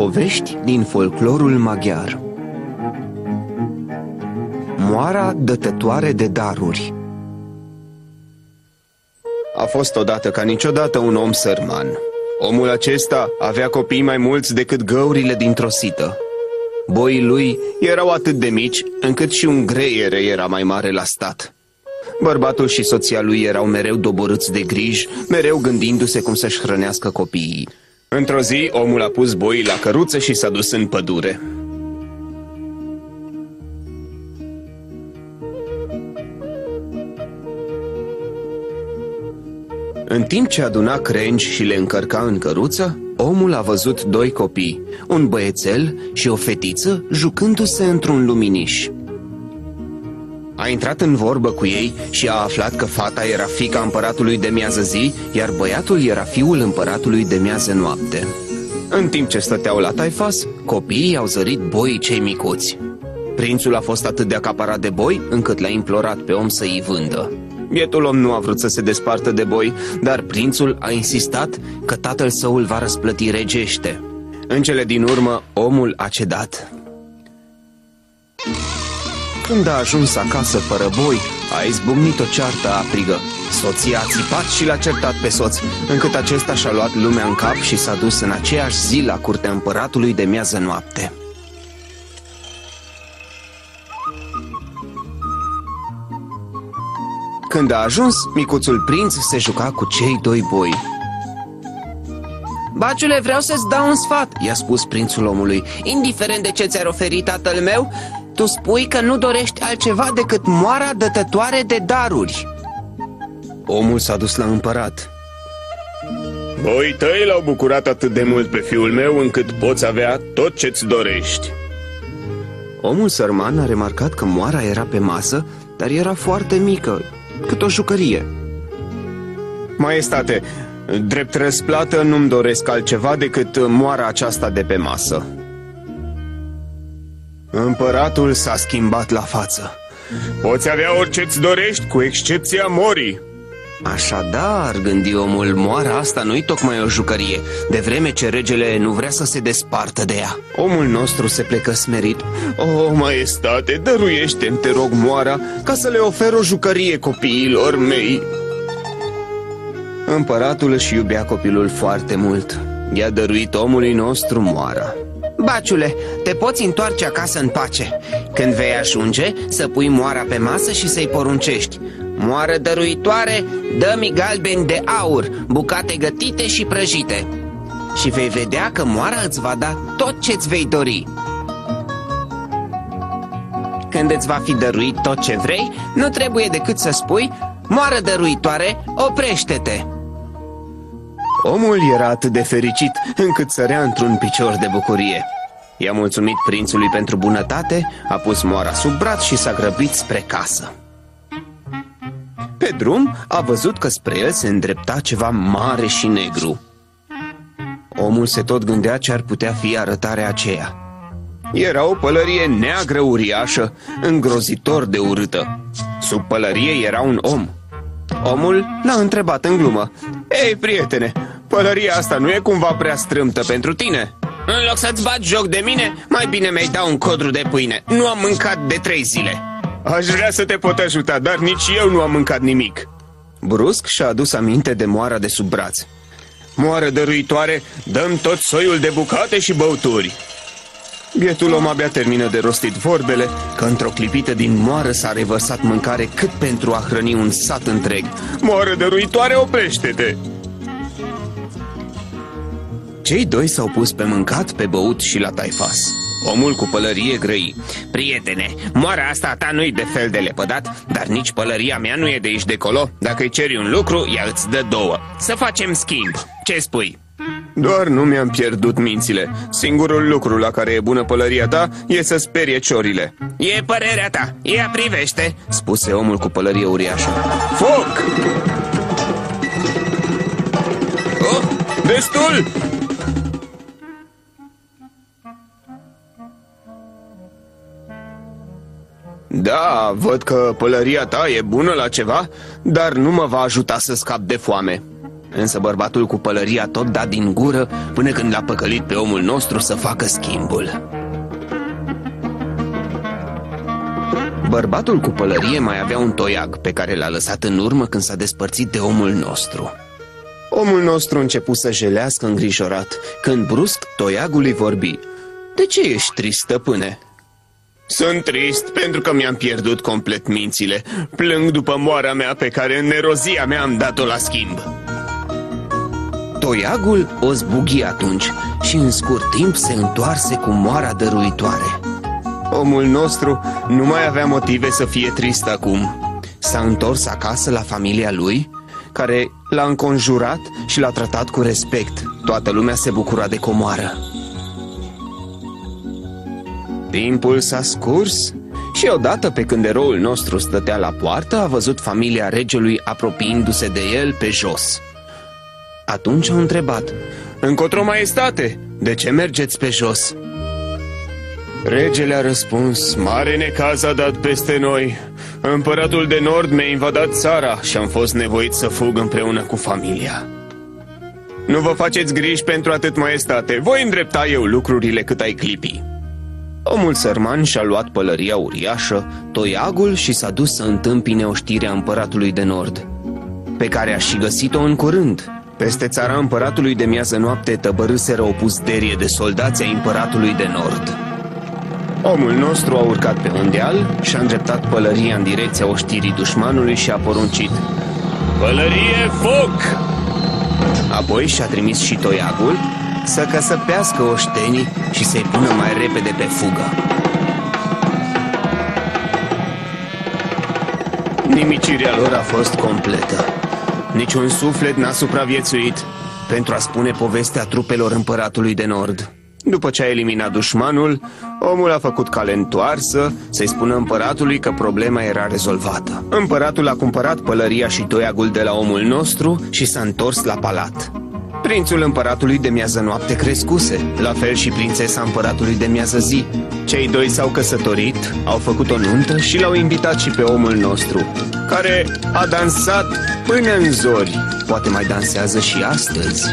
Povești din folclorul maghiar Moara dătătoare de daruri A fost odată ca niciodată un om sărman. Omul acesta avea copii mai mulți decât găurile dintr-o sită. Boii lui erau atât de mici încât și un greiere era mai mare la stat. Bărbatul și soția lui erau mereu doborâți de griji, mereu gândindu-se cum să-și hrănească copiii. Într-o zi, omul a pus boii la căruță și s-a dus în pădure. În timp ce aduna crengi și le încărca în căruță, omul a văzut doi copii, un băiețel și o fetiță jucându-se într-un luminiș. A intrat în vorbă cu ei și a aflat că fata era fica împăratului de miază zi, iar băiatul era fiul împăratului de miază noapte. În timp ce stăteau la taifas, copiii au zărit boii cei micuți. Prințul a fost atât de acaparat de boi încât l-a implorat pe om să îi vândă. Bietul om nu a vrut să se despartă de boi, dar prințul a insistat că tatăl său îl va răsplăti regește. În cele din urmă, omul a cedat. Când a ajuns acasă fără boi, a izbucnit o ceartă aprigă. Soția a țipat și l-a certat pe soț, încât acesta și-a luat lumea în cap și s-a dus în aceeași zi la curtea împăratului de miază noapte. Când a ajuns, micuțul prinț se juca cu cei doi boi. Baciule, vreau să-ți dau un sfat, i-a spus prințul omului. Indiferent de ce ți-ar oferi tatăl meu, tu spui că nu dorești altceva decât moara dătătoare de daruri. Omul s-a dus la împărat. Boii tăi l-au bucurat atât de mult pe fiul meu încât poți avea tot ce-ți dorești. Omul sărman a remarcat că moara era pe masă, dar era foarte mică, cât o jucărie. Maestate, drept răsplată nu-mi doresc altceva decât moara aceasta de pe masă. Împăratul s-a schimbat la față. Poți avea orice-ți dorești, cu excepția morii. Așadar, gândi omul, moara asta nu-i tocmai o jucărie, de vreme ce regele nu vrea să se despartă de ea. Omul nostru se plecă smerit. O, maestate, dăruiește-mi, te rog, moara, ca să le ofer o jucărie copiilor mei. Împăratul își iubea copilul foarte mult. I-a dăruit omului nostru moara. Baciule, te poți întoarce acasă în pace. Când vei ajunge, să pui moara pe masă și să-i poruncești. Moară dăruitoare, dă-mi galbeni de aur, bucate gătite și prăjite. Și vei vedea că moara îți va da tot ce-ți vei dori. Când îți va fi dăruit tot ce vrei, nu trebuie decât să spui Moară dăruitoare, oprește-te! Omul era atât de fericit încât sărea într-un picior de bucurie. I-a mulțumit prințului pentru bunătate, a pus moara sub braț și s-a grăbit spre casă. Pe drum a văzut că spre el se îndrepta ceva mare și negru. Omul se tot gândea ce ar putea fi arătarea aceea. Era o pălărie neagră uriașă, îngrozitor de urâtă. Sub pălărie era un om. Omul l-a întrebat în glumă. Ei, prietene, pălăria asta nu e cumva prea strâmtă pentru tine? În loc să-ți bat joc de mine, mai bine mi-ai dau un codru de pâine. Nu am mâncat de trei zile. Aș vrea să te pot ajuta, dar nici eu nu am mâncat nimic. Brusc și-a adus aminte de moara de sub braț. Moară dăruitoare, dăm tot soiul de bucate și băuturi. Bietul om abia termină de rostit vorbele, că într-o clipită din moară s-a revărsat mâncare cât pentru a hrăni un sat întreg. Moară dăruitoare, oprește-te! Cei doi s-au pus pe mâncat, pe băut și la taifas. Omul cu pălărie grăi. Prietene, moara asta ta nu-i de fel de lepădat, dar nici pălăria mea nu e de aici de colo. Dacă îi ceri un lucru, ea îți dă două. Să facem schimb. Ce spui? Doar nu mi-am pierdut mințile. Singurul lucru la care e bună pălăria ta e să sperie ciorile. E părerea ta, ea privește, spuse omul cu pălărie uriașă. Foc! Oh, destul! Da, văd că pălăria ta e bună la ceva, dar nu mă va ajuta să scap de foame. Însă bărbatul cu pălăria tot dat din gură până când l-a păcălit pe omul nostru să facă schimbul. Bărbatul cu pălărie mai avea un toiag pe care l-a lăsat în urmă când s-a despărțit de omul nostru. Omul nostru început să jelească îngrijorat, când brusc toiagul îi vorbi. De ce ești trist, stăpâne?" Sunt trist pentru că mi-am pierdut complet mințile. Plâng după moara mea pe care în nerozia mea am dat-o la schimb. Toiagul o zbughi atunci și în scurt timp se întoarse cu moara dăruitoare. Omul nostru nu mai avea motive să fie trist acum. S-a întors acasă la familia lui, care l-a înconjurat și l-a tratat cu respect. Toată lumea se bucura de comoară. Timpul s-a scurs și odată pe când eroul nostru stătea la poartă, a văzut familia regelui apropiindu-se de el pe jos. Atunci a întrebat, Încotro, maestate, de ce mergeți pe jos?" Regele a răspuns, mare necaz a dat peste noi. Împăratul de nord mi-a invadat țara și am fost nevoit să fug împreună cu familia. Nu vă faceți griji pentru atât, maestate. Voi îndrepta eu lucrurile cât ai clipi. Omul sărman și-a luat pălăria uriașă, toiagul și s-a dus să întâmpine oștirea împăratului de nord, pe care a și găsit-o în curând. Peste țara împăratului de miază noapte tăbărâseră o pusderie de soldați ai împăratului de nord. Omul nostru a urcat pe un deal și a îndreptat pălăria în direcția oștirii dușmanului și a poruncit Pălărie, foc! Apoi și-a trimis și toiagul să căsăpească oștenii și să-i pună mai repede pe fugă. Nimicirea lor a fost completă. Niciun suflet n-a supraviețuit pentru a spune povestea trupelor împăratului de nord. După ce a eliminat dușmanul, omul a făcut cale întoarsă să-i spună împăratului că problema era rezolvată. Împăratul a cumpărat pălăria și toiagul de la omul nostru și s-a întors la palat. Prințul împăratului de miază noapte crescuse, la fel și prințesa împăratului de miază zi. Cei doi s-au căsătorit, au făcut o nuntă și l-au invitat și pe omul nostru, care a dansat până în zori. Poate mai dansează și astăzi.